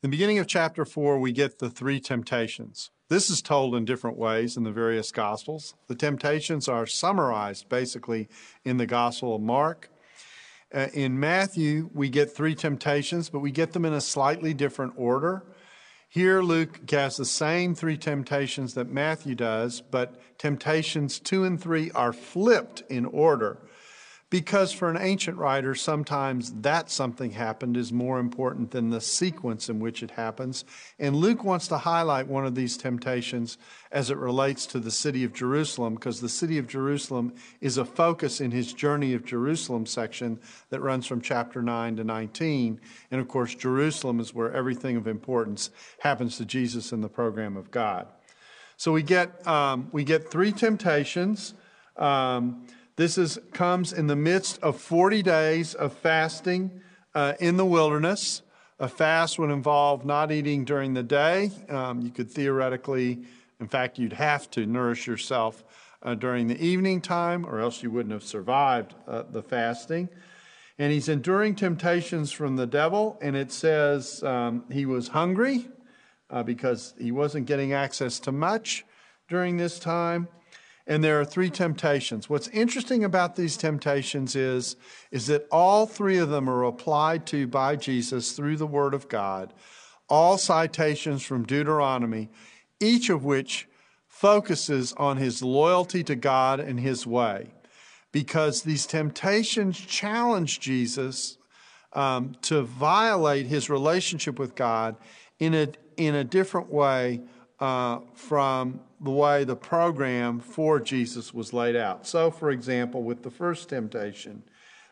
In the beginning of chapter 4, we get the three temptations. This is told in different ways in the various Gospels. The temptations are summarized basically in the Gospel of Mark. Uh, in Matthew, we get three temptations, but we get them in a slightly different order. Here, Luke has the same three temptations that Matthew does, but temptations two and three are flipped in order because for an ancient writer, sometimes that something happened is more important than the sequence in which it happens. And Luke wants to highlight one of these temptations as it relates to the city of Jerusalem, because the city of Jerusalem is a focus in his Journey of Jerusalem section that runs from chapter 9 to 19. And of course, Jerusalem is where everything of importance happens to Jesus in the program of God. So we get, um, we get three temptations. Um, this is, comes in the midst of 40 days of fasting uh, in the wilderness. A fast would involve not eating during the day. Um, you could theoretically, in fact, you'd have to nourish yourself uh, during the evening time, or else you wouldn't have survived uh, the fasting. And he's enduring temptations from the devil, and it says um, he was hungry uh, because he wasn't getting access to much during this time and there are three temptations. What's interesting about these temptations is, is that all three of them are applied to by Jesus through the Word of God, all citations from Deuteronomy, each of which focuses on his loyalty to God and his way. Because these temptations challenge Jesus um, to violate his relationship with God in a, in a different way uh, from the way the program for Jesus was laid out. So, for example, with the first temptation,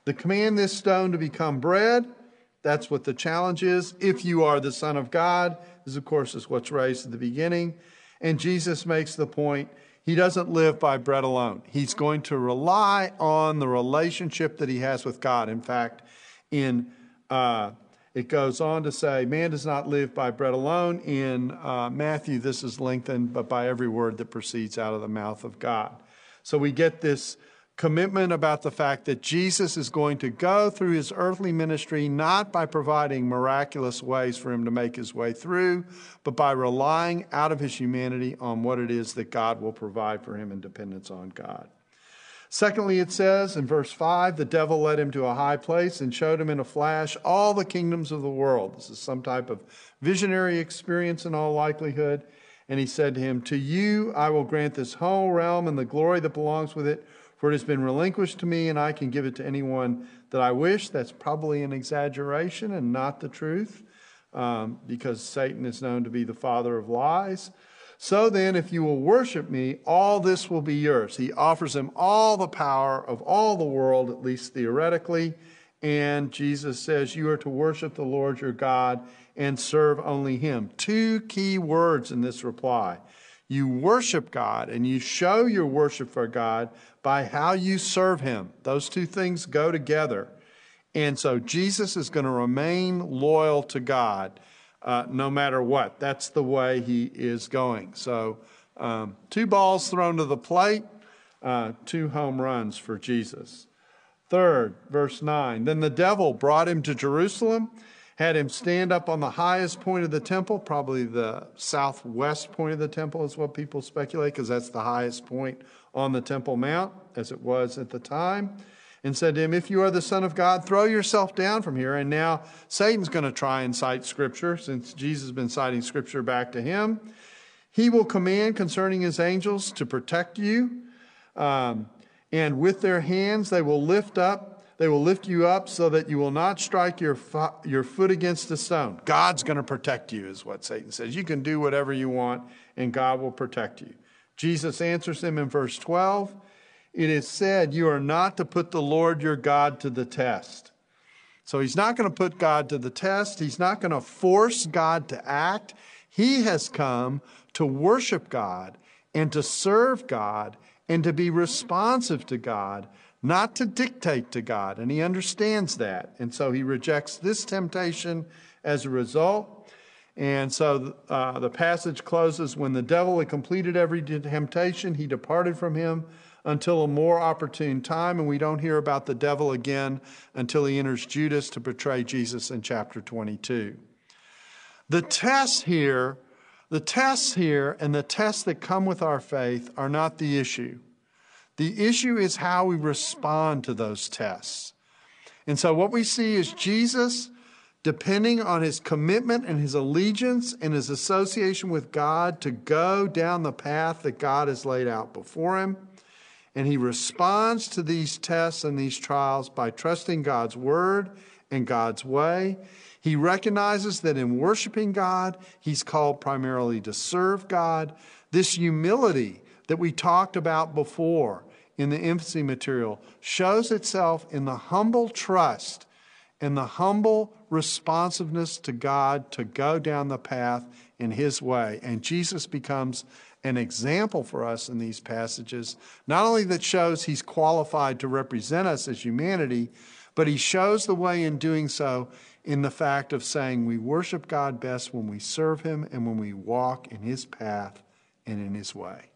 the command this stone to become bread, that's what the challenge is. If you are the Son of God, this, of course, is what's raised at the beginning. And Jesus makes the point he doesn't live by bread alone. He's going to rely on the relationship that he has with God. In fact, in uh, it goes on to say, Man does not live by bread alone. In uh, Matthew, this is lengthened, but by every word that proceeds out of the mouth of God. So we get this commitment about the fact that Jesus is going to go through his earthly ministry not by providing miraculous ways for him to make his way through, but by relying out of his humanity on what it is that God will provide for him in dependence on God. Secondly, it says in verse 5 the devil led him to a high place and showed him in a flash all the kingdoms of the world. This is some type of visionary experience in all likelihood. And he said to him, To you I will grant this whole realm and the glory that belongs with it, for it has been relinquished to me, and I can give it to anyone that I wish. That's probably an exaggeration and not the truth, um, because Satan is known to be the father of lies. So then, if you will worship me, all this will be yours. He offers him all the power of all the world, at least theoretically. And Jesus says, You are to worship the Lord your God and serve only him. Two key words in this reply. You worship God and you show your worship for God by how you serve him. Those two things go together. And so Jesus is going to remain loyal to God uh, no matter what. That's the way he is going. So, um, two balls thrown to the plate, uh, two home runs for Jesus. Third, verse 9 Then the devil brought him to Jerusalem, had him stand up on the highest point of the temple, probably the southwest point of the temple, is what people speculate, because that's the highest point on the Temple Mount, as it was at the time and said to him, If you are the Son of God, throw yourself down from here. And now Satan's going to try and cite Scripture, since Jesus has been citing Scripture back to him. He will command concerning his angels to protect you, um, and with their hands they will lift up. They will lift you up so that you will not strike your, fo- your foot against a stone. God's going to protect you, is what Satan says. You can do whatever you want, and God will protect you. Jesus answers him in verse 12 it is said, You are not to put the Lord your God to the test. So he's not going to put God to the test. He's not going to force God to act. He has come to worship God and to serve God and to be responsive to God, not to dictate to God. And he understands that. And so he rejects this temptation as a result. And so uh, the passage closes when the devil had completed every temptation, he departed from him until a more opportune time, and we don't hear about the devil again until he enters Judas to betray Jesus in chapter 22. The tests here, the tests here and the tests that come with our faith are not the issue. The issue is how we respond to those tests. And so what we see is Jesus, depending on his commitment and his allegiance and his association with God, to go down the path that God has laid out before him. And he responds to these tests and these trials by trusting God's word and God's way. He recognizes that in worshiping God, he's called primarily to serve God. This humility that we talked about before in the infancy material shows itself in the humble trust and the humble responsiveness to God to go down the path in His way. And Jesus becomes an example for us in these passages, not only that shows He's qualified to represent us as humanity, but He shows the way in doing so in the fact of saying we worship God best when we serve Him and when we walk in His path and in His way.